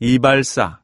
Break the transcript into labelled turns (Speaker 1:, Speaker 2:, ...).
Speaker 1: 이발사.